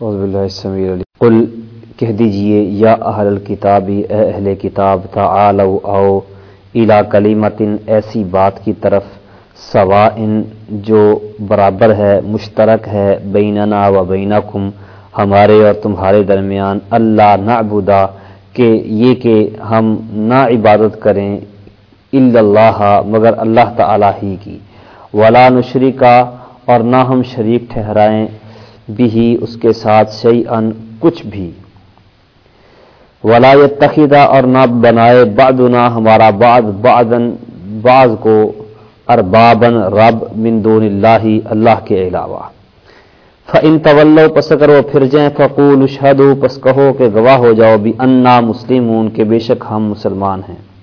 قل کہہ دیجیے، یا اہل الکتابی اے اہل کتاب، تعالو آؤ الا کلیمتن ایسی بات کی طرف سوا ان جو برابر ہے، مشترک ہے، بیننا و بینکم، ہمارے اور تمہارے درمیان، اللہ نعبدا کہ یہ کہ ہم نہ عبادت کریں، الا اللہ، مگر اللہ تعالی ہی کی۔ ولا نشری کا اور نہ ہم شریک ٹھہرائیں بھی اس کے ساتھ شعی ان کچھ بھی۔ ولا تخیدہ اور نہ بنائے بعدنا، ہمارا بعد بعدن بعض کو اربابن رب من دون اللہ اللہ کے علاوہ۔ فَإِن طولو پس کرو پھر جائیں فقول اشہدو پس کہو کہ گواہ ہو جاؤ بھی انا مسلمون کے بے شک ہم مسلمان ہیں۔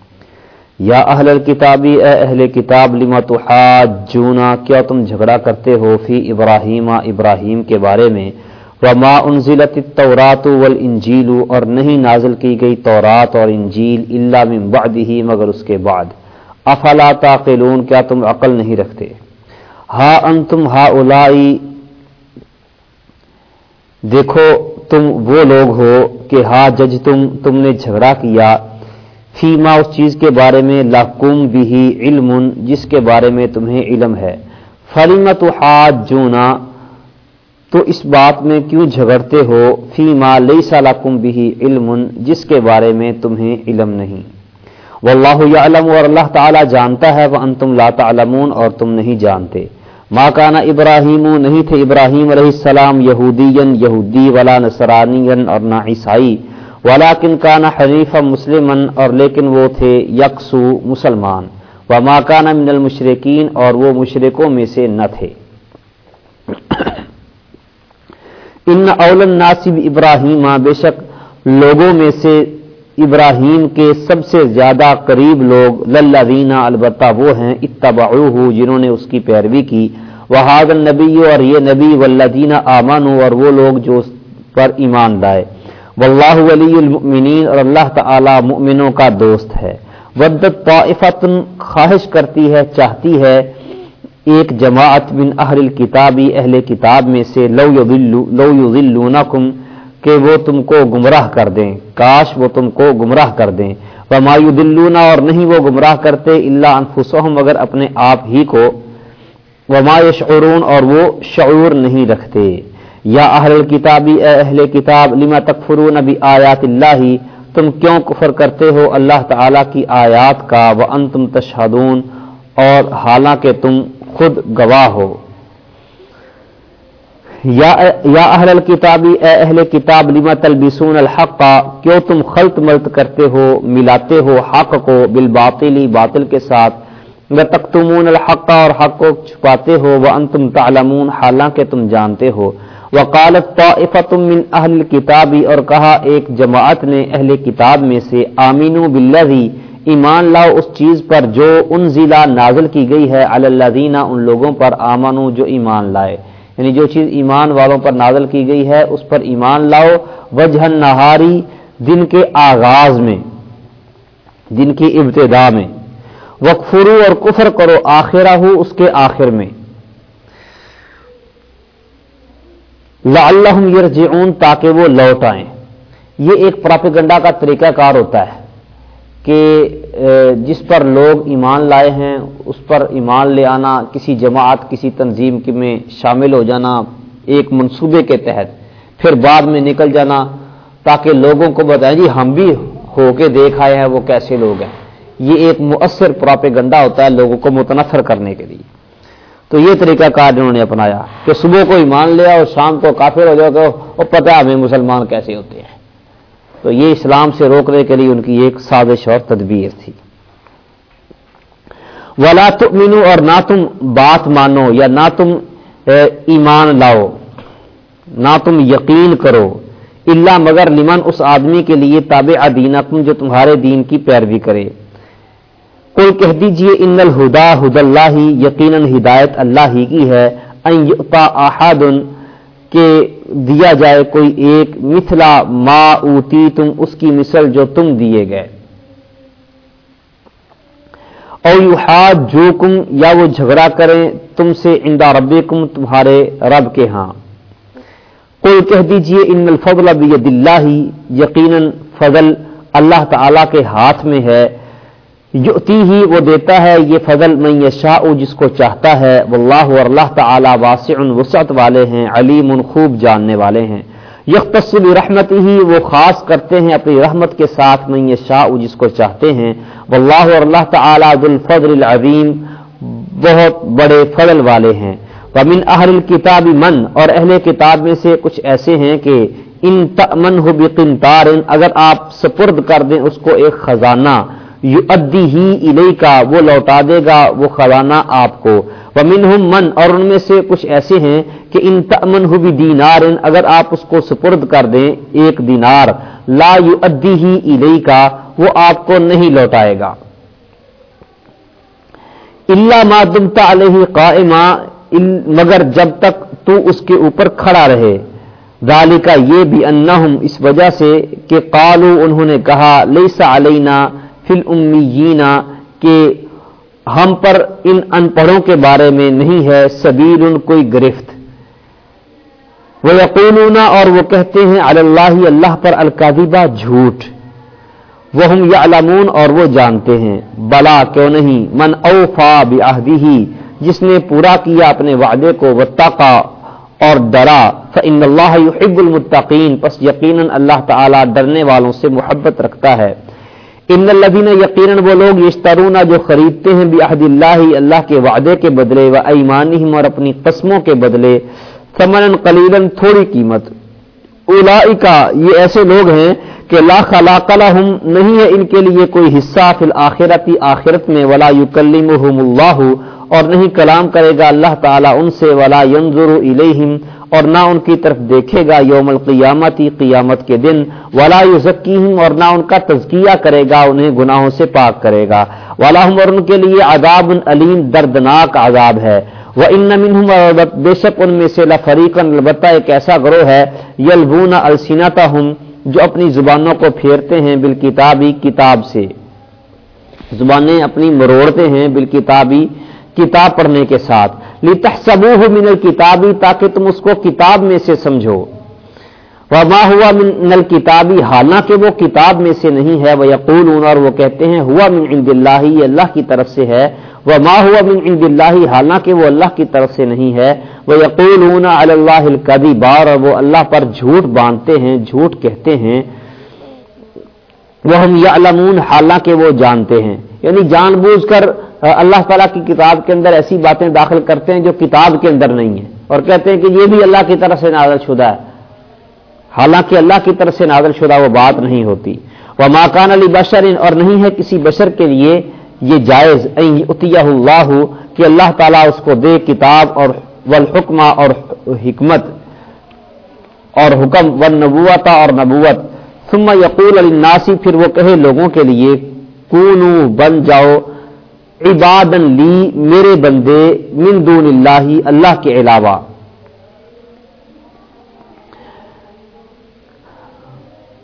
یا اہل الکتابی اے اہل کتاب، لما تحاجونا کیا تم جھگڑا کرتے ہو فی ابراہیم ابراہیم کے بارے میں؟ وما انزلت التورات والانجیل، اور نہیں نازل کی گئی تورات اور انجیل الا من بعدہ مگر اس کے بعد۔ افلا تعقلون کیا تم عقل نہیں رکھتے؟ ہا انتم ہا اولائی دیکھو تم وہ لوگ ہو کہ ہا جج تم تم نے جھگڑا کیا فیما اس چیز کے بارے میں لاکم بھی علم جس کے بارے میں تمہیں علم ہے۔ فلیمت جونا تو اس بات میں کیوں جھگڑتے ہو؟ فیما لئی سالاکم بھی علم جس کے بارے میں تمہیں علم نہیں۔ واللہ یعلم اور اللہ تعالی جانتا ہے وہ انتم لا تعلمون، اور تم نہیں جانتے۔ ما کانا ابراہیم نہیں تھے ابراہیم علیہ السلام یہودین یہودی ولا نصرانی اور نہ عیسائی۔ ولاکن کانا حریف مسلم اور لیکن وہ تھے یکسو مسلمان۔ و ماکان من المشرقین اور وہ مشرقوں میں سے نہ تھے۔ ان اول ناصب ابراہیم بے شک لوگوں میں سے ابراہیم کے سب سے زیادہ قریب لوگ، للذین، البتہ وہ ہیں، اتبعوہ، جنہوں نے اس کی پیروی کی۔ وحاد النبی اور یہ نبی والذین آمنوا اور وہ لوگ جو اس پر ایمان لائے۔ واللہ ولی المؤمنین اور اللہ تعالی مؤمنوں کا دوست ہے۔ ودت طائفت خواہش کرتی ہے، چاہتی ہے۔ ایک جماعت من اہل الکتابی اہل کتاب میں سے لو یضلونکم، کہ وہ تم کو گمراہ کر دیں۔ کاش وہ تم کو گمراہ کر دیں۔ وما یضلون اور نہیں وہ گمراہ کرتے الا انفسهم مگر اپنے آپ ہی کو۔ وما یشعرون اور وہ شعور نہیں رکھتے۔ یا اہل الکتابی اے اہل کتاب، لما تکفرون بی آیات اللہ؟ تم کیوں کفر کرتے ہو اللہ تعالی کی آیات کا؟ وانتم تشہدون، اور حالانکہ تم خود گواہ ہو۔ یا اہل الکتابی اے اہل کتاب، لما تلبسون الحق؟ کیوں تم خلط ملت کرتے ہو، ملاتے ہو حق کو بالباطلی باطل کے ساتھ؟ تختمون الحق اور حق کو چھپاتے ہو وہ انتم تعلمون، حالانکہ تم جانتے ہو۔ وقالت طائفت من اہل کتابی اور کہا، ایک جماعت نے اہل کتاب میں سے، آمینو باللذی، ایمان لاؤ اس چیز پر جو ان ضلع نازل کی گئی ہے اللہ ان لوگوں پر آمنو، جو ایمان لائے۔ یعنی جو چیز ایمان والوں پر نازل کی گئی ہے، اس پر ایمان لاؤ۔ وجہ نہاری دن کے آغاز میں، دن کی ابتدا میں۔ وقفرو، اور کفر کرو، آخرہ ہو، اس کے آخر میں۔ لعلہم یرجعون تاکہ وہ لوٹ آئیں۔ یہ ایک پراپیگنڈا کا طریقہ کار ہوتا ہے کہ جس پر لوگ ایمان لائے ہیں، اس پر ایمان لے آنا، کسی جماعت، کسی تنظیم میں شامل ہو جانا ایک منصوبے کے تحت، پھر بعد میں نکل جانا، تاکہ لوگوں کو بتائیں جی ہم بھی ہو کے دیکھ آئے ہیں، وہ کیسے لوگ ہیں۔ یہ ایک مؤثر پراپے گنڈا ہوتا ہے لوگوں کو متنفر کرنے کے لیے۔ تو یہ طریقہ کار انہوں نے اپنایا کہ صبح کو ایمان لیا اور شام کو کافر ہو جاؤ اور پتہ ہمیں مسلمان کیسے ہوتے ہیں۔ تو یہ اسلام سے روکنے کے لیے ان کی ایک سازش اور تدبیر تھی۔ ولا تؤمنو اور نہ تم بات مانو یا نہ تم ایمان لاؤ، نہ تم یقین کرو۔ اللہ مگر لمن اس آدمی کے لیے تابع دینکم جو تمہارے دین کی پیروی کرے۔ کوئی کہہ دیجیے، ان الہدا ہد اللہ یقیناً ہدایت اللہ ہی کی ہے۔ احد کہ دیا جائے کوئی ایک، مثلا ما اوتی تم اس کی مثل جو تم دیے گئے۔ اور یو جو کم یا وہ جھگڑا کریں، تم سے اندا رب تمہارے رب کے ہاں۔ کوئی کہہ دیجیے، ان الفضل بید اللہ یقیناً فضل اللہ تعالی کے ہاتھ میں ہے۔ یؤتی ہی وہ دیتا ہے، یہ فضل میں یشاء، جس کو چاہتا ہے۔ واللہ اور اللہ تعالی واسع وسعت والے ہیں، علیم خوب جاننے والے ہیں۔ یختص رحمت ہی وہ خاص کرتے ہیں اپنی رحمت کے ساتھ میں یشاء، جس کو چاہتے ہیں۔ واللہ اور اللہ تعالی ذو العظیم، بہت بڑے فضل والے ہیں۔ ومن اہل الكتاب من، اور اہل کتاب میں سے کچھ ایسے ہیں کہ ان تمن ہو بقنطار، اگر آپ سپرد کر دیں اس کو ایک خزانہ۔ یو ادی ہی الئی کا وہ لوٹا دے گا وہ خزانہ آپ کو۔ ومن من، اور ان میں سے کچھ ایسے ہیں کہ ان تمن ہو بھی دینار اگر آپ اس کو سپرد کر دیں ایک دینار، لا یو ادی ہی الئی کا وہ آپ کو نہیں لوٹائے گا۔ اللہ مادمتا علیہ قائمہ مگر جب تک تو اس کے اوپر کھڑا رہے۔ ڈالی کا یہ بھی انہم، اس وجہ سے کہ قالو انہوں نے کہا، لیسا علینا فل امینا کہ ہم پر ان ان پڑھوں کے بارے میں نہیں ہے، سبیل ان کوئی گرفت۔ وہ یقین اور وہ کہتے ہیں اللہ اللہ پر القادبہ جھوٹ۔ وہ ہم یا اور وہ جانتے ہیں۔ بلا کیوں نہیں؟ من اوفا بھی جس نے پورا کیا اپنے وعدے کو وطاقا اور ڈرا۔ فن اللہ يحب المتقین پس یقیناً اللہ تعالی ڈرنے والوں سے محبت رکھتا ہے۔ ان الذین یقیناً وہ لوگ یشترون جو خریدتے ہیں بعہد اللہ اللہ کے وعدے کے بدلے، و ایمانہم اور اپنی قسموں کے بدلے، ثمنا قلیلا تھوڑی قیمت۔ اولئک یہ ایسے لوگ ہیں کہ لا خلاق لهم، نہیں ہے ان کے لیے کوئی حصہ فی الاخرتی آخرت میں، ولا یکلمهم اللہ، اور نہیں کلام کرے گا اللہ تعالیٰ ان سے، ولا ينظر الیہم اور نہ ان کی طرف دیکھے گا یوم القیامتی قیامت کے دن، ولا یزکیہم اور نہ ان کا تزکیہ کرے گا، انہیں گناہوں سے پاک کرے گا۔ ولاحم اور ان کے لیے عذاب علیم دردناک عذاب ہے۔ وہ ان منہم بے شک ان میں سے لفریقن البتہ ایک ایسا گروہ ہے، یلبون السینتا جو اپنی زبانوں کو پھیرتے ہیں بالکتابی کتاب سے۔ زبانیں اپنی مروڑتے ہیں بالکتابی کتاب پڑھنے کے ساتھ۔ لتحسبوه من الکتابی تاکہ تم اس کو کتاب میں سے سمجھو۔ وما ہوا من الکتابی حالانکہ وہ کتاب میں سے نہیں ہے وہ یقول اور وہ کہتے ہیں ہوا من عند اللہ یہ اللہ کی طرف سے ہے۔ وما ہوا من عند اللہ حالانکہ وہ اللہ کی طرف سے نہیں ہے۔ وہ یقول اللہ القدی بار اور وہ اللہ پر جھوٹ باندھتے ہیں، جھوٹ کہتے ہیں۔ وہ ہم یا حالانکہ وہ جانتے ہیں۔ یعنی جان بوجھ کر اللہ تعالیٰ کی کتاب کے اندر ایسی باتیں داخل کرتے ہیں جو کتاب کے اندر نہیں ہیں۔ اور کہتے ہیں کہ یہ بھی اللہ کی طرف سے نازل شدہ ہے۔ حالانکہ اللہ کی طرف سے نازل شدہ وہ بات نہیں ہوتی۔ وہ ماکان علی بشر اور نہیں ہے کسی بشر کے لیے یہ جائز۔ اتیہ اللہ کہ اللہ تعالیٰ اس کو دے کتاب اور والحکمہ اور حکمت اور حکم و نبوتا اور نبوت۔ ثم یقول علی پھر وہ کہے لوگوں کے لیے، کونو، بن جاؤ۔ عبادن لی میرے بندے من دون اللہ اللہ کے علاوہ۔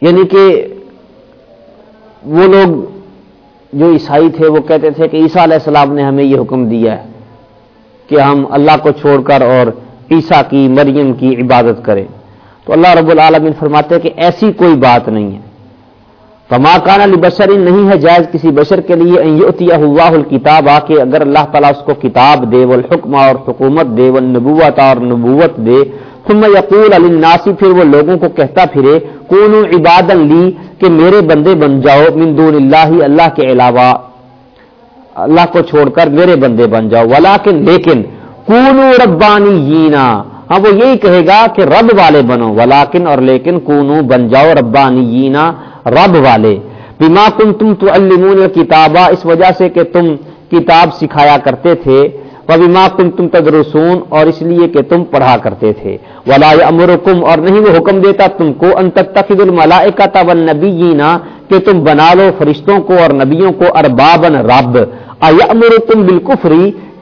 یعنی کہ وہ لوگ جو عیسائی تھے وہ کہتے تھے کہ عیسیٰ علیہ السلام نے ہمیں یہ حکم دیا ہے کہ ہم اللہ کو چھوڑ کر اور عیسیٰ کی مریم کی عبادت کریں۔ تو اللہ رب العالمین فرماتے ہیں کہ ایسی کوئی بات نہیں ہے۔ فماکان علی بشر نہیں ہے جائز کسی بشر کے لیے اللہ الکتاب آ کے اگر اللہ تعالیٰ اس کو کتاب دے والحکم اور حکومت دے والنبوت اور نبوت دے، ثم یقول علی الناسی پھر وہ لوگوں کو کہتا پھرے کون عباد لی کہ میرے بندے بن جاؤ من دون اللہ اللہ کے علاوہ اللہ کو چھوڑ کر میرے بندے بن جاؤ۔ ولیکن، لیکن، کونو ربانی ہاں وہ یہی کہے گا کہ رب والے بنو، ولیکن اور لیکن کونو بن جاؤ ربانی رب والے۔ بیما کن تم تو المون کتابہ اس وجہ سے کہ تم کتاب سکھایا کرتے تھے۔ وبیما کن تم تدرسون، اور اس لیے کہ تم پڑھا کرتے تھے۔ ولا امرکم اور نہیں وہ حکم دیتا تم کو ان تتخذ الملائکۃ والنبیین کہ تم بنا لو فرشتوں کو اور نبیوں کو اربابن رب۔ ایامرکم بالکفر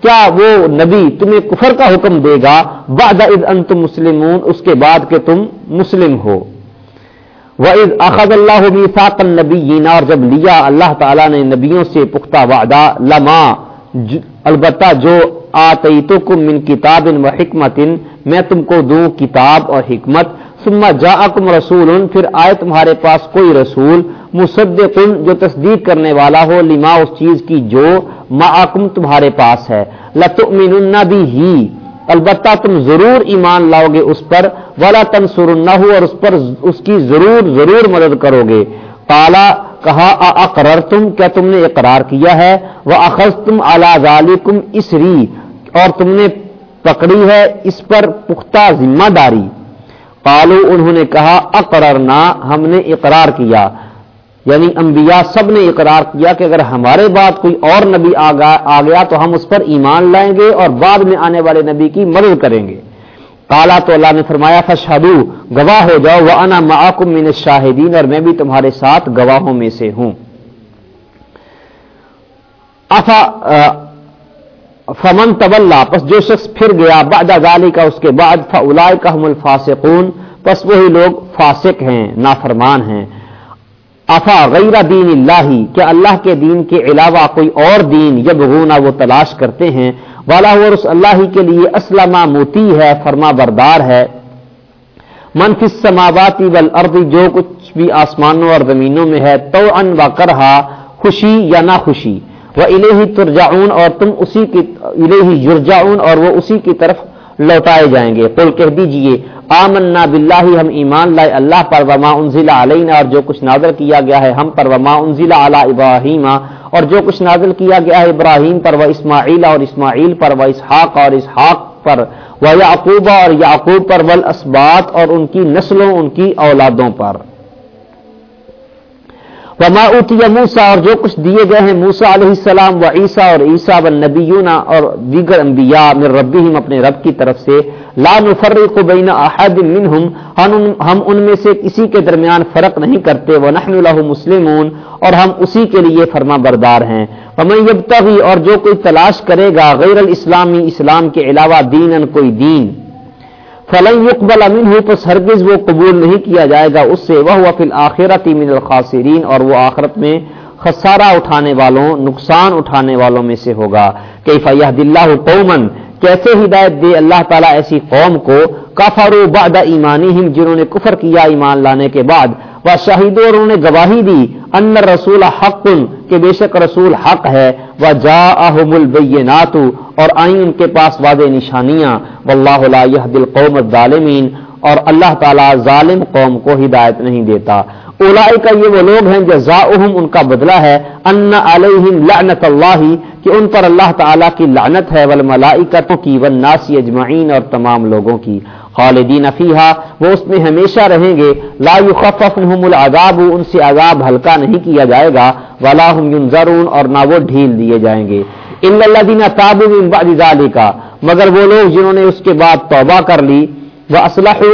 کیا وہ نبی تمہیں کفر کا حکم دے گا؟ بعد اذ انتم مسلمون، اس کے بعد کہ تم مسلم ہو۔ وَإِذْ أَخَذَ اللَّهُ مِيثَاقَ النَّبِيِّينَ اور جب لیا، اللہ تعالیٰ نے نبیوں سے پختہ وعدہ، لما البتہ جو آتیتکم من کتاب و حکمت میں تم کو دوں کتاب اور حکمت، ثم جاءکم رسول، پھر آئے تمہارے پاس کوئی رسول، مصدق، جو تصدیق کرنے والا ہو، لما اس چیز کی جو معکم تمہارے پاس ہے، لتؤمنن بھی ہی البتہ تم ضرور ایمان لاؤ گے اس پر، ولا تنسر ہو اور اس پر اس کی ضرور ضرور مدد کرو گے۔ کالا کہا اقرر تم کیا تم نے اقرار کیا ہے؟ وہ اخذ تم اعلی اسری اور تم نے پکڑی ہے اس پر پختہ ذمہ داری۔ پالو انہوں نے کہا، اقررنا، ہم نے اقرار کیا۔ یعنی انبیاء سب نے اقرار کیا کہ اگر ہمارے بعد کوئی اور نبی آ گیا تو ہم اس پر ایمان لائیں گے اور بعد میں آنے والے نبی کی مدد کریں گے۔ کالا تو اللہ نے فرمایا فشہدو گواہ ہو جاؤ وہ انا من الشاہدین اور میں بھی تمہارے ساتھ گواہوں میں سے ہوں۔ افا فمن طول پس جو شخص پھر گیا، بعد ذالی کا اس کے بعد فلائے کا الفاسقون، پس وہی لوگ فاسق ہیں، نافرمان ہیں۔ افا غیر دین اللہ کیا اللہ کے دین کے علاوہ کوئی اور دین یا بغونا وہ تلاش کرتے ہیں؟ والا اس اللہ کے لیے اسلم موتی ہے، فرما بردار ہے۔ منفی سماواتی ول جو کچھ بھی آسمانوں اور زمینوں میں ہے تو ان و کرہا، خوشی یا نہ خوشی۔ وہ الہی ترجاؤن اور تم اسی کی الہی یرجاؤن اور وہ اسی کی طرف لوٹائے جائیں گے۔ قل کہہ دیجیے، آمنا باللہ، ہم ایمان لائے اللہ پر، وما انزل علینا، اور جو کچھ نازل کیا گیا ہے ہم پر، وما انزل علی ابراہیم، اور جو کچھ نازل کیا گیا ہے ابراہیم پر، و اسماعیل، اور اسماعیل پر، و اسحاق، اور اسحاق پر، و یعقوب، اور یعقوب پر والاسبات اور ان کی نسلوں، ان کی اولادوں پر۔ وما اوتی موسا اور جو کچھ دیے گئے ہیں موسا علیہ السلام و عیسیٰ اور عیسیٰ و اور دیگر انبیاء من ربیم اپنے رب کی طرف سے، لا نفرق بین احد منہم، ہم ان میں سے کسی کے درمیان فرق نہیں کرتے وہ نحن مسلمون، اور ہم اسی کے لیے فرما بردار ہیں۔ ومن یبتغی اور جو کوئی تلاش کرے گا غیر الاسلامی، اسلام کے علاوہ دینن کوئی دین۔ فلن يقبل منه، پس ہرگز وہ قبول نہیں کیا جائے گا اس سے وہ فی الاخرۃ من الخاسرین اور وہ آخرت میں خسارہ اٹھانے والوں، نقصان اٹھانے والوں میں سے ہوگا۔ کیف یهد الله قوما؟ کیسے ہدایت دے اللہ تعالیٰ ایسی قوم کو؟ کفروا بعد ایمانہم جنہوں نے کفر کیا ایمان لانے کے بعد۔ وہ شہید اور انہوں نے گواہی دی۔ ان رسول حق، کہ بے شک رسول حق ہے وہ جا البینات، اور آئیں ان کے پاس واضح نشانیاں، واللہ لا يهدي القوم الظالمین، اور اللہ تعالیٰ ظالم قوم کو ہدایت نہیں دیتا۔ اولائی کا یہ وہ لوگ ہیں، جزاؤہم ان کا بدلہ ہے، ان علیہم لعنت اللہ، کہ ان پر اللہ تعالیٰ کی لعنت ہے والملائکتوں کی والناس اجمعین، اور تمام لوگوں کی۔ خالدین فیہا، وہ اس میں ہمیشہ رہیں گے۔ لا یخفف العذاب، ان سے عذاب ہلکا نہیں کیا جائے گا۔ ولا هم ينذرون اور نہ وہ ڈھیل دیے جائیں گے۔ الا الذين تابوا من بعد ذلك، مگر وہ لوگ جنہوں نے اس کے بعد توبہ کر لی وہ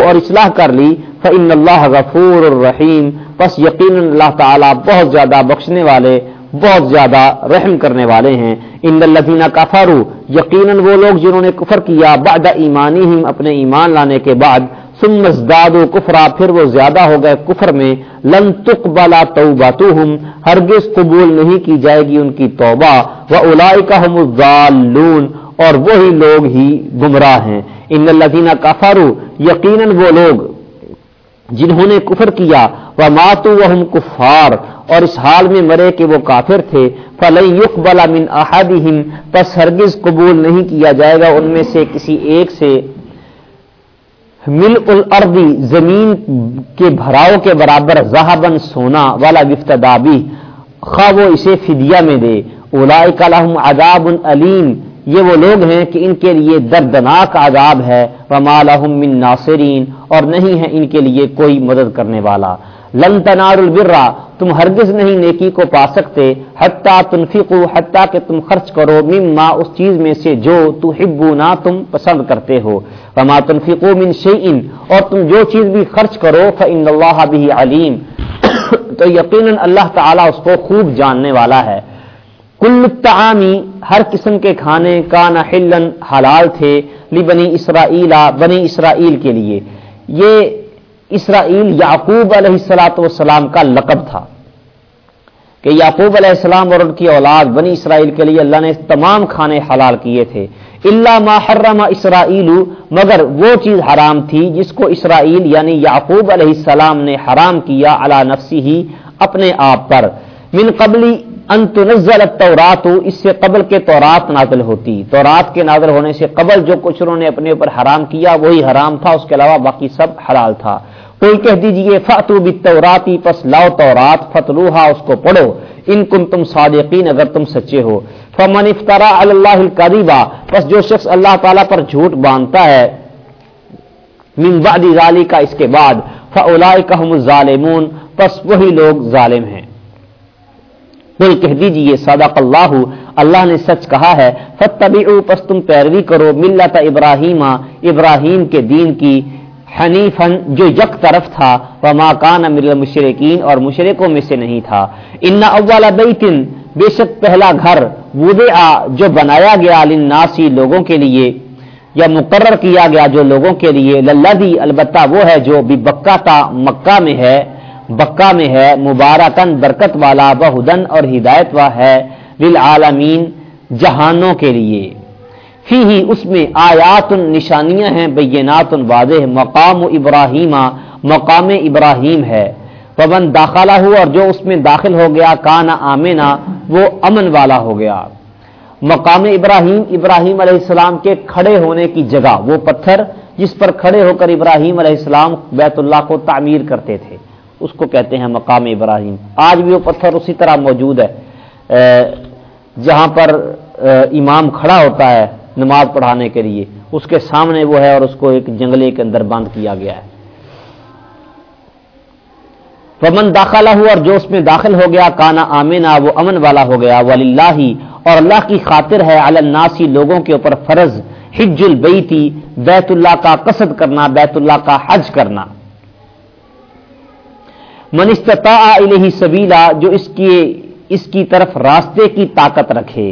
اور اصلاح کر لی فان اللہ غفور الرحیم پس یقینا اللہ تعالی بہت زیادہ بخشنے والے بہت زیادہ رحم کرنے والے ہیں۔ ان الذين كفروا یقینا وہ لوگ جنہوں نے کفر کیا بعد ایمانہم، اپنے ایمان لانے کے بعد، ثم ازدادوا کفرا، پھر وہ زیادہ ہو گئے کفر میں۔ لن تقبل توبتهم ہرگز قبول نہیں کی جائے گی ان کی توبہ۔ واولئک هم الضالون، اور وہی لوگ ہی گمراہ ہیں۔ ان الذين كفروا یقینا وہ لوگ جنہوں نے کفر کیا وہ ماتو وہ کفار، اور اس حال میں مرے کہ وہ کافر تھے، فلن يقبل من احدهم پس ہرگز قبول نہیں کیا جائے گا ان میں سے کسی ایک سے۔ مل الارضی زمین کے بھراؤ کے برابر زہبن سونا والا گفتدابی خواہ وہ اسے فدیہ میں دے۔ اولئک لهم عذاب علیم۔ یہ وہ لوگ ہیں کہ ان کے لیے دردناک عذاب ہے، وما لهم من ناصرین اور نہیں ہے ان کے لیے کوئی مدد کرنے والا۔ لن تنار البرا تم ہرگز نہیں نیکی کو پا سکتے حتیٰ تنفقو حتیٰ کہ تم خرچ کرو، مما اس چیز میں سے جو تحبونا تم پسند کرتے ہو۔ وما تنفقو من شیئن اور تم جو چیز بھی خرچ کرو، فإن اللہ بھی علیم تو یقیناً اللہ تعالیٰ اس کو خوب جاننے والا ہے۔ کل تعامی ہر قسم کے کھانے کا نہ ہلن حلال تھے لی بنی اسرائیل بنی اسرائیل کے لیے۔ یہ اسرائیل یعقوب علیہ السلاۃ والسلام کا لقب تھا کہ یعقوب علیہ السلام اور ان کی اولاد بنی اسرائیل کے لیے اللہ نے تمام کھانے حلال کیے تھے۔ اللہ ما حرم اسرائیل، مگر وہ چیز حرام تھی جس کو اسرائیل یعنی یعقوب علیہ السلام نے حرام کیا علی نفسی ہی اپنے آپ پر۔ من قبلی انتنزل التورات، اس سے قبل کے تورات نازل ہوتی۔ تورات کے نازل ہونے سے قبل جو کچھ انہوں نے اپنے اوپر حرام کیا، وہی حرام تھا، اس کے علاوہ باقی سب حلال تھا۔ کوئی کہہ دیجیے فاتو بالتوراتی پس لاؤ تورات فتلوہا اس کو پڑھو۔ ان کن تم صادقین، اگر تم سچے ہو۔ فمن افطرا اللہ القریبا بس جو شخص اللہ تعالیٰ پر جھوٹ باندھتا ہے، من بعد ذالی کا اس کے بعد فاولئک هم الظالمون، پس وہی لوگ ظالم ہیں۔ بول کہہ دیجیے صدق اللہ اللہ نے سچ کہا ہے فتبعوا پس تم پیروی کرو ملت ابراہیم ابراہیم کے دین کی حنیفن جو یک طرف تھا، وما کان من المشرکین، اور مشرکوں میں سے نہیں تھا۔ ان اول بیت، بے شک پہلا گھر وضع، جو بنایا گیا للناسی لوگوں کے لیے، یا مقرر کیا گیا جو لوگوں کے لیے، للذی، البتہ وہ ہے جو بھی بکہ تا مکہ میں ہے۔ بکہ میں ہے مبارکن برکت والا بہدن اور ہدایت وا ہے للعالمین جہانوں کے لیے۔ فی ہی اس میں آیات نشانیاں ہیں، بینات واضح، مقام ابراہیم مقام ابراہیم ہے۔ پابند داخلہ ہو اور جو اس میں داخل ہو گیا کانا آمینا وہ امن والا ہو گیا۔ مقام ابراہیم ابراہیم علیہ السلام کے کھڑے ہونے کی جگہ، وہ پتھر جس پر کھڑے ہو کر ابراہیم علیہ السلام بیت اللہ کو تعمیر کرتے تھے۔ اس کو کہتے ہیں مقام ابراہیم۔ آج بھی وہ پتھر اسی طرح موجود ہے۔ جہاں پر امام کھڑا ہوتا ہے نماز پڑھانے کے لیے۔ اس کے سامنے وہ ہے اور اس کو ایک جنگلے کے اندر بند کیا گیا ہے۔ ومن داخلہ ہوا اور جو اس میں داخل ہو گیا کانا آمینا وہ امن والا ہو گیا۔ ولی اللہ اور اللہ کی خاطر ہے الناسی لوگوں کے اوپر فرض۔ حج البیتی بیت اللہ کا قصد کرنا، بیت اللہ کا حج کرنا۔ من استطاع الیہ سبیلا، جو اس کی اس کی طرف راستے کی طاقت رکھے۔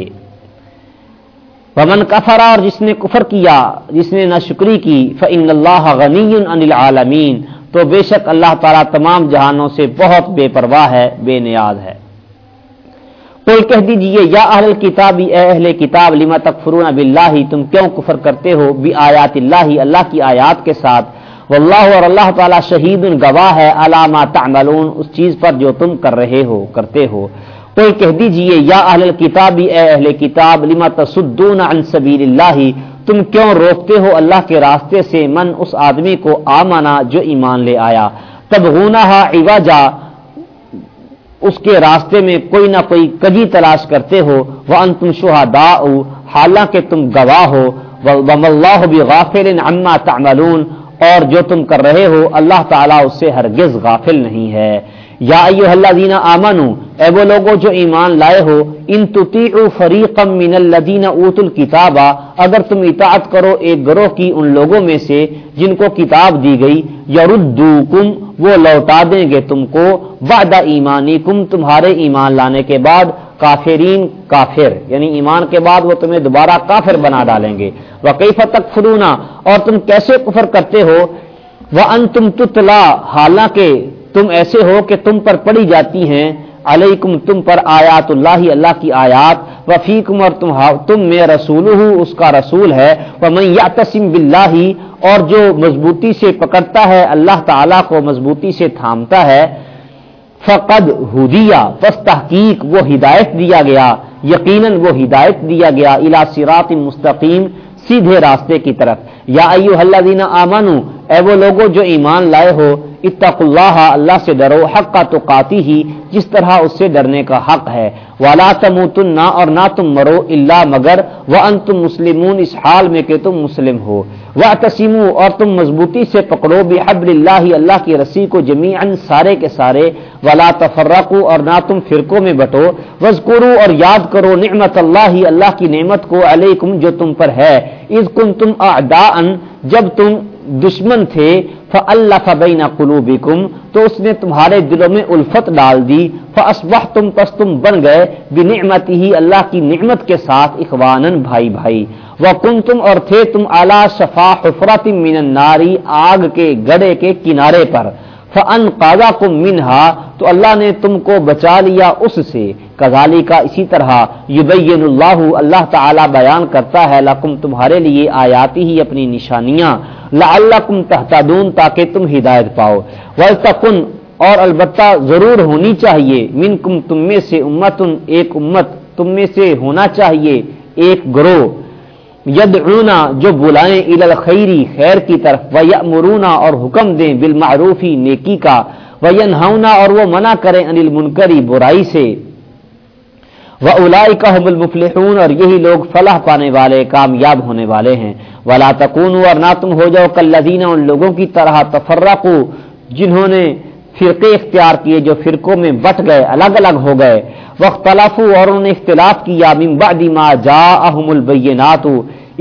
ومن کفرا اور جس نے کفر کیا، جس نے نہ شکری کی فن اللہ غنی ان العالمین تو بے شک اللہ تعالیٰ تمام جہانوں سے بہت بے پرواہ ہے، بے نیاز ہے۔ کوئی کہہ دیجیے، یا اہل کتاب اے اہل کتاب لما تکفرون باللہ تم کیوں کفر کرتے ہو؟ بھی آیات اللہ اللہ کی آیات کے ساتھ۔ واللہ اور اللہ تعالیٰ شہید گواہ ہے علامہ تعملون، اس چیز پر جو تم کر رہے ہو، کرتے ہو۔ کوئی کہہ دیجیے، یا اہل کتاب اے اہل کتاب لما تصدون عن سبیل اللہ؟ تم کیوں روکتے ہو اللہ کے راستے سے؟ من اس آدمی کو آمانا جو ایمان لے آیا؟ تب غونہ عواجا اس کے راستے میں کوئی نہ کوئی کجی تلاش کرتے ہو۔ وہ ان تم شہادا حالانکہ تم گواہ ہو۔ وم اللہ بھی غافل عما تعملون۔ اور جو تم کر رہے ہو، اللہ تعالیٰ اس سے ہرگز غافل نہیں ہے۔ یا ایو اللہ دینا آمنو، اے وہ لوگوں جو ایمان لائے ہو، ان تطیعو فریقا من الذین اوت الكتابا اگر تم اطاعت کرو ایک گروہ کی ان لوگوں میں سے جن کو کتاب دی گئی، یردوکم، وہ لوٹا دیں گے تم کو۔ بعد ایمانیکم تمہارے ایمان لانے کے بعد کافرین کافر یعنی ایمان کے بعد وہ تمہیں دوبارہ کافر بنا ڈالیں گے۔ وکیف تکفرونا اور تم کیسے کفر کرتے ہو؟ وانتم تتلا حالانکہ تم ایسے ہو کہ تم پر پڑی جاتی ہیں۔ علیکم تم پر آیات اللہ اللہ کی آیات۔ وفیکم اور تم تم میں رسول اس کا رسول ہے۔ ومن یعتصم باللہ اور جو مضبوطی سے پکڑتا ہے، اللہ تعالی کو مضبوطی سے تھامتا ہے۔ فقد ہدیہ پس تحقیق، وہ ہدایت دیا گیا۔ یقیناً وہ ہدایت دیا گیا۔ الا صراط مستقیم سیدھے راستے کی طرف۔ یا ایو اللہ دینا آمانو اے وہ لوگوں جو ایمان لائے ہو اتق اللہ اللہ سے ڈرو، حق کا تو قاتی ہی جس طرح اس سے ڈرنے کا حق ہے۔ والا تموتن نہ اور نہ تم مرو اللہ مگر وہ ان تم مسلمون، اس حال میں کہ تم مسلم ہو۔ وہ تسیم اور تم مضبوطی سے پکڑو بھی حبل اللہ اللہ کی رسی کو جمی سارے کے سارے۔ ولا تفرقو اور نہ تم فرقوں میں بٹو۔ وزقرو اور یاد کرو نعمت اللہ اللہ کی نعمت کو علیکم جو تم پر ہے۔ از کن تم جب تم دشمن تھے اللہ فبین قلوبکم تو اس نے تمہارے دلوں میں الفت ڈال دی۔ فاسبح پس تم بن گئے بنعمتی اللہ کی نعمت کے ساتھ اخوانن بھائی بھائی۔ وہ اور تھے تم اعلی شفا حفرت من الناری آگ کے گڑے کے کنارے پر۔ فن قاضا تو اللہ نے تم کو بچا لیا اس سے۔ کزالی کا اسی طرح یبین اللہ اللہ تعالی بیان کرتا ہے، لکم تمہارے لیے آیاتی ہی اپنی نشانیاں، لعلکم تحتدون تاکہ تم ہدایت پاؤ۔ ولتکن اور البتہ ضرور ہونی چاہیے۔ من کم تم میں سے امت ایک امت تم میں سے ہونا چاہیے، ایک گروہ۔ یدعونا، جو بلائیں الخیری، خیر کی طرف۔ ویأمرونا اور حکم دیں بالمعروفی، نیکی کا۔ وینہونا، اور وہ منع کریں انل منکری، برائی سے۔ وہ الائی کا المفلحون اور یہی لوگ فلاح پانے والے، کامیاب ہونے والے ہیں۔ ولا تکون اور نہ تم ہو جاؤ کل ان لوگوں کی طرح تفرق جنہوں نے فرقے اختیار کیے جو فرقوں میں بٹ گئے، الگ الگ ہو گئے۔ وقت اور انہوں نے اختلاف کیا، من بعد ما جاءہم البینات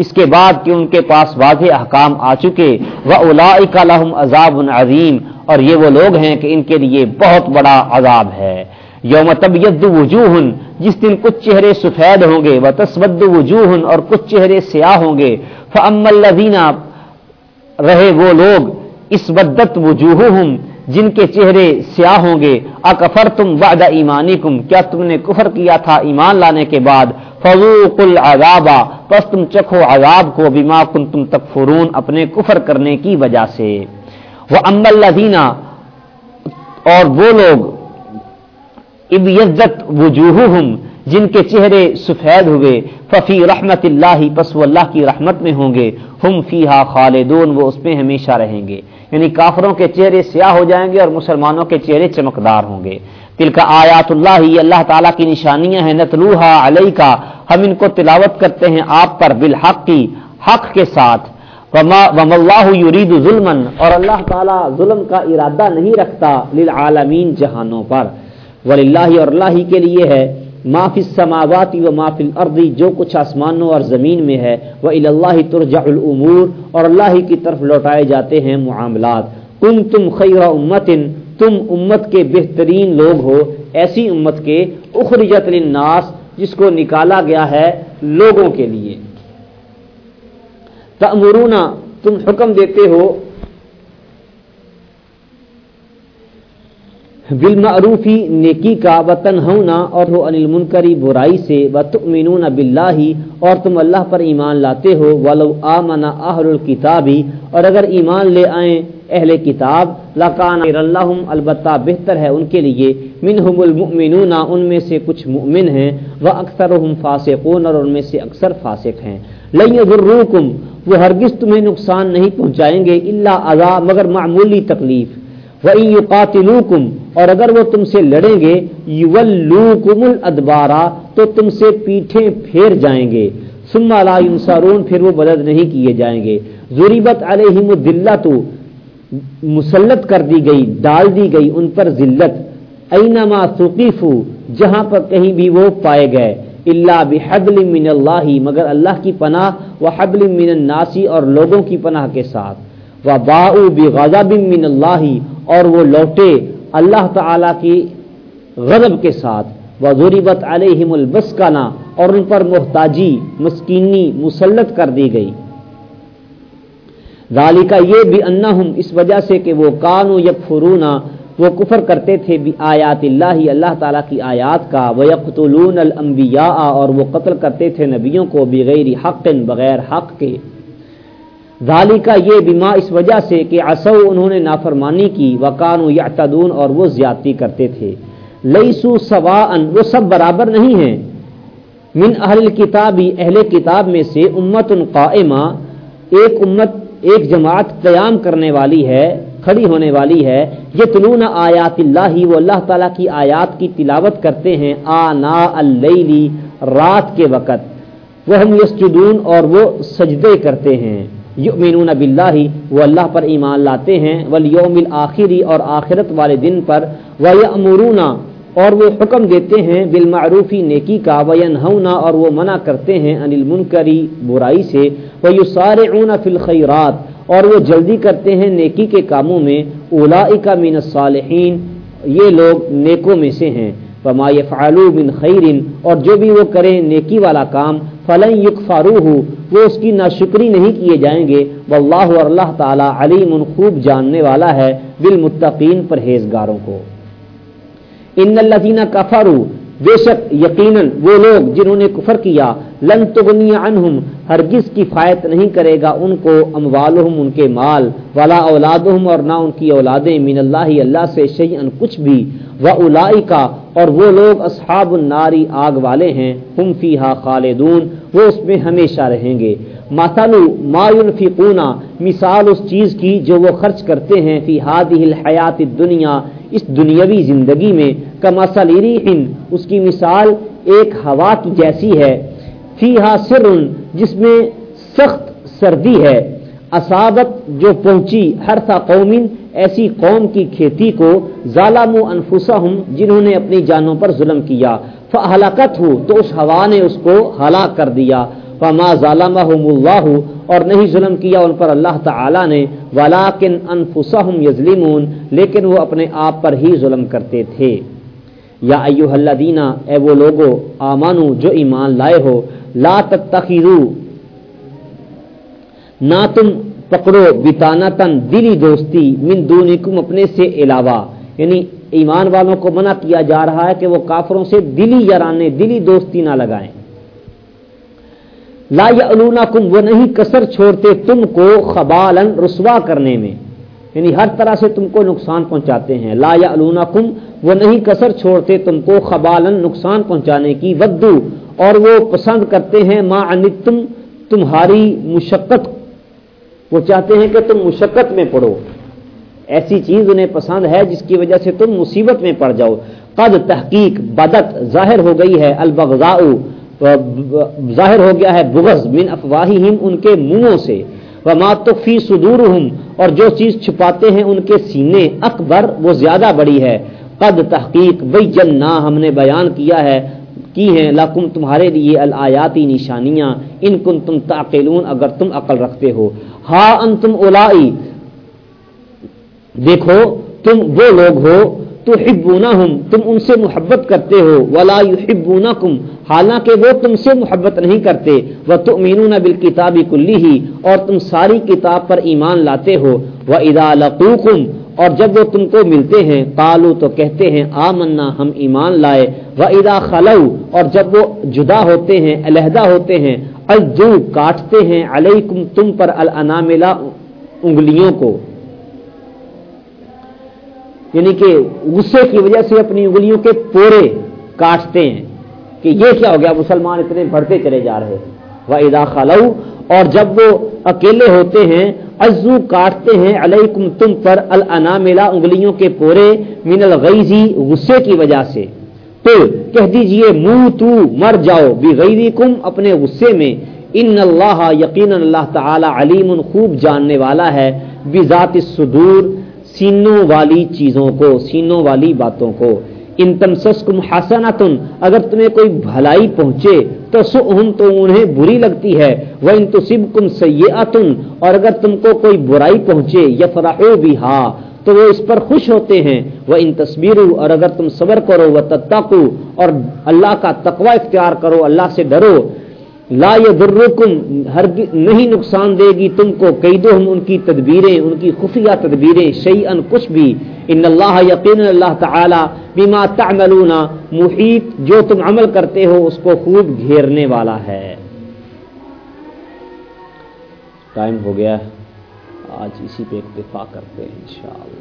اس کے بعد کہ ان کے پاس واضح احکام آ چکے۔ وہ الا لہم عذاب عظیم اور یہ وہ لوگ ہیں کہ ان کے لیے بہت بڑا عذاب ہے۔ یوم طبیت وجوہ جس دن کچھ چہرے سفید ہوں گے وہ تسبد وجوہ اور کچھ چہرے سیاہ ہوں گے فم الدینہ رہے وہ لوگ اس بدت وجوہ جن کے چہرے سیاہ ہوں گے اکفر تم بعد ایمانی کیا تم نے کفر کیا تھا ایمان لانے کے بعد؟ فضوق العذاب، پس تم چکھو عذاب کو بیما کن تم تک فرون اپنے کفر کرنے کی وجہ سے۔ وہ امبل اور وہ لوگ ابیزت وجوہ جن کے چہرے سفید ہوئے، ففی رحمت اللہ، پس وہ اللہ کی رحمت میں ہوں گے، ہم فی ہا خالدون، وہ اس میں ہمیشہ رہیں گے۔ یعنی کافروں کے چہرے سیاہ ہو جائیں گے اور مسلمانوں کے چہرے چمکدار ہوں گے۔ تل کا آیات اللہ، یہ اللہ تعالیٰ کی نشانیاں ہیں نتلوحا علیہ کا ہم ان کو تلاوت کرتے ہیں آپ پر بالحق کی، حق کے ساتھ۔ وم اللہ یرید ظلم اور اللہ تعالیٰ ظلم کا ارادہ نہیں رکھتا للعالمین جہانوں پر۔ ولی اللہ اور اللہ ہی کے لیے ہے معافی سماواتی و معافی الردی جو کچھ آسمانوں اور زمین میں ہے وہ اللہ ترجع العمور اور اللہ ہی کی طرف لوٹائے جاتے ہیں معاملات۔ کن تم خیر امت تم امت کے بہترین لوگ ہو۔ ایسی امت کے اخرجت للناس، جس کو نکالا گیا ہے لوگوں کے لیے۔ تمرونا تم حکم دیتے ہو بالمعروفی نیکی کا وطن ہونا اور ہو انل منکری برائی سے و تؤمنون باللہ، اور تم اللہ پر ایمان لاتے ہو، ولو آمن اہل الکتابی اور اگر ایمان لے آئیں اہل کتاب، لکان اللہم البتہ بہتر ہے ان کے لیے، منہم المؤمنون، ان میں سے کچھ مؤمن ہیں و اکثرہم فاسقون، اور ان میں سے اکثر فاسق ہیں۔ لن یضروکم، وہ ہرگز تمہیں نقصان نہیں پہنچائیں گے، الا عذاب، مگر معمولی تکلیف۔ وَإِن اور اگر وہ تم سے لڑیں گے یولوکم الادبارا تو تم سے پیٹھیں پھیر جائیں گے۔ ثم لا ينصرون، پھر وہ مدد نہیں کیے جائیں گے۔ ضریبت علیہم الذلت مسلط کر دی گئی، ڈال دی گئی ان پر ذلت۔ اینما ثقیفوا جہاں پر کہیں بھی وہ پائے گئے۔ اللہ بحبل من اللہ مگر اللہ کی پناہ و حبل من الناسی اور لوگوں کی پناہ کے ساتھ۔ و باؤ بغضب من اللہ اور وہ لوٹے اللہ تعالی کی غضب کے ساتھ۔ وہ ضریبت علیہم البسکانہ اور ان پر محتاجی، مسکینی، مسلط کر دی گئی۔ ذالکہ یہ بھی انا اس وجہ سے کہ وہ کانو یکفرونا وہ کفر کرتے تھے بھی آیات اللہ اللہ تعالیٰ کی آیات کا۔ وہ یقتلون الانبیاء اور وہ قتل کرتے تھے نبیوں کو بغیر حق بغیر حق کے۔ ظالی کا یہ بیما اس وجہ سے کہ اصو انہوں نے نافرمانی کی وکان یا اور وہ زیادتی کرتے تھے۔ لئیسو سوا وہ سب برابر نہیں ہیں۔ من اہل کتابی اہل کتاب میں سے امت قائمہ، ایک امت، ایک جماعت قیام کرنے والی ہے، کھڑی ہونے والی ہے۔ یہ تلون آیات اللہ وہ اللہ تعالیٰ کی آیات کی تلاوت کرتے ہیں آنا اللیلی، رات کے وقت۔ وہ ہم یسجدون اور وہ سجدے کرتے ہیں۔ یؤمنون باللہ وہ اللہ پر ایمان لاتے ہیں، والیوم الاخری اور آخرت والے دن پر ویأمرون اور وہ حکم دیتے ہیں بالمعروفی نیکی کا وینہونا اور وہ منع کرتے ہیں ان المنکری برائی سے، ویسارعون فی الخیرات اور وہ جلدی کرتے ہیں نیکی کے کاموں میں اولئک من الصالحین، یہ لوگ نیکوں میں سے ہیں۔ فما يفعلوا من خیر اور جو بھی وہ کریں نیکی والا کام فلن یکفروہ وہ اس کی ناشکری نہیں کیے جائیں گے۔ واللہ اور اللہ تعالی علیم خوب جاننے والا ہے بالمتقین پرہیزگاروں کو۔ ان الذين كفروا، بے شک یقیناً وہ لوگ جنہوں نے کفر کیا، لن تغنی عنہم ہرگز کی فائد نہیں کرے گا ان کو اموالہم ان کے مال، ولا اولادہم اور نہ ان کی اولادیں، من اللہ اللہ سے شیئن کچھ بھی۔ و کا اور وہ لوگ اصحاب الناری آگ والے ہیں، ہم فیہا خالدون، وہ اس میں ہمیشہ رہیں گے۔ مثالو ما ينفقون، مثال اس چیز کی جو وہ خرچ کرتے ہیں فی هذه الحیات الدنیا، اس دنیاوی زندگی میں کماسل اس کی مثال ایک ہوا کی جیسی ہے۔ فی سر، جس میں سخت سردی ہے۔ اسابت جو پہنچی ہر سا قومن ایسی قوم کی کھیتی کو ظالم و انفسا جنہوں نے اپنی جانوں پر ظلم کیا۔ ہلاکت ہو تو اس ہوا نے اس کو ہلاک کر دیا۔ فما ظالم اللہ، اور نہیں ظلم کیا ان پر اللہ تعالی نے۔ ولاکن انفسہم یظلمون، لیکن وہ اپنے آپ پر ہی ظلم کرتے تھے۔ یا ایوہ الذین، اے وہ لوگو آمانو جو ایمان لائے ہو، لا تتخذو نہ تم پکڑو بتانتن دلی دوستی من دونکم اپنے سے علاوہ۔ یعنی ایمان والوں کو منع کیا جا رہا ہے کہ وہ کافروں سے دلی یارانے، دلی دوستی نہ لگائیں۔ لا یا کم وہ نہیں کسر چھوڑتے تم کو خبالن رسوا کرنے میں۔ یعنی ہر طرح سے تم کو نقصان پہنچاتے ہیں۔ لا یا کم وہ نہیں کسر چھوڑتے تم کو خبالن نقصان پہنچانے کی۔ ودو، اور وہ پسند کرتے ہیں ما تم تمہاری مشقت وہ چاہتے ہیں کہ تم مشقت میں پڑو۔ ایسی چیز انہیں پسند ہے جس کی وجہ سے تم مصیبت میں پڑ جاؤ۔ قد تحقیق بدت ظاہر ہو گئی ہے، البغضاء، ظاہر ہو گیا ہے بغض، من افواہہم، ان کے منہوں سے۔ وما تخفی صدورہم، اور جو چیز چھپاتے ہیں ان کے سینے اکبر، وہ زیادہ بڑی ہے۔ قد تحقیق بیجنا ہم نے بیان کیا ہے، کی ہیں، لکم تمہارے لیے الایاتی نشانیاں، ان کن تم تعقلون، اگر تم عقل رکھتے ہو۔ ہا انتم اولائی۔ دیکھو، تم وہ لوگ ہو تو تم ان سے محبت کرتے ہو، ولا يحبونکم حالانکہ وہ تم سے محبت نہیں کرتے۔ وہ تو مینون بال کتابی اور تم ساری کتاب پر ایمان لاتے ہو۔ وہ ادا لقوکم اور جب وہ تم کو ملتے ہیں قالو تو کہتے ہیں آ منا ہم ایمان لائے وہ ادا خلو اور جب وہ جدا ہوتے ہیں، علیحدہ ہوتے ہیں، الجو، کاٹتے ہیں، علیکم، تم پر الاناملہ، انگلیوں کو۔ یعنی کہ غصے کی وجہ سے اپنی انگلیوں کے پورے کاٹتے ہیں۔ کہ یہ کیا ہو گیا، مسلمان اتنے بڑھتے چلے جا رہے ہیں۔ وہ ادا خلو اور جب وہ اکیلے ہوتے ہیں ازو کاٹتے ہیں، علیکم تم پر الاناملا انگلیوں کے پورے من الغیزی غصے کی وجہ سے۔ تو کہہ دیجیے، منہ تو مر جاؤ بھی کم اپنے غصے میں۔ ان اللہ یقین اللہ تعالی علیم خوب جاننے والا ہے۔ بذات الصدور، سینوں والی چیزوں کو، سینوں والی باتوں کو۔ ان تم سسکم اگر تمہیں کوئی بھلائی پہنچے تو سہم تو انہیں بری لگتی ہے وہ ان تو سب اور اگر تم کو کوئی برائی پہنچے یا فراہ تو وہ اس پر خوش ہوتے ہیں وہ ان تصویروں اور اگر تم صبر کرو وہ تتقو اور اللہ کا تقوی اختیار کرو، اللہ سے ڈرو۔ لا یضرکم ہر نہیں نقصان دے گی تم کو قیدہم، ان کی تدبیریں، ان کی خفیہ تدبیریں شیئن کچھ بھی۔ ان اللہ یقین اللہ تعالی بما تعملون محیط، جو تم عمل کرتے ہو، اس کو خوب گھیرنے والا ہے۔ ٹائم ہو گیا، آج اسی پہ اکتفا کرتے ہیں انشاءاللہ۔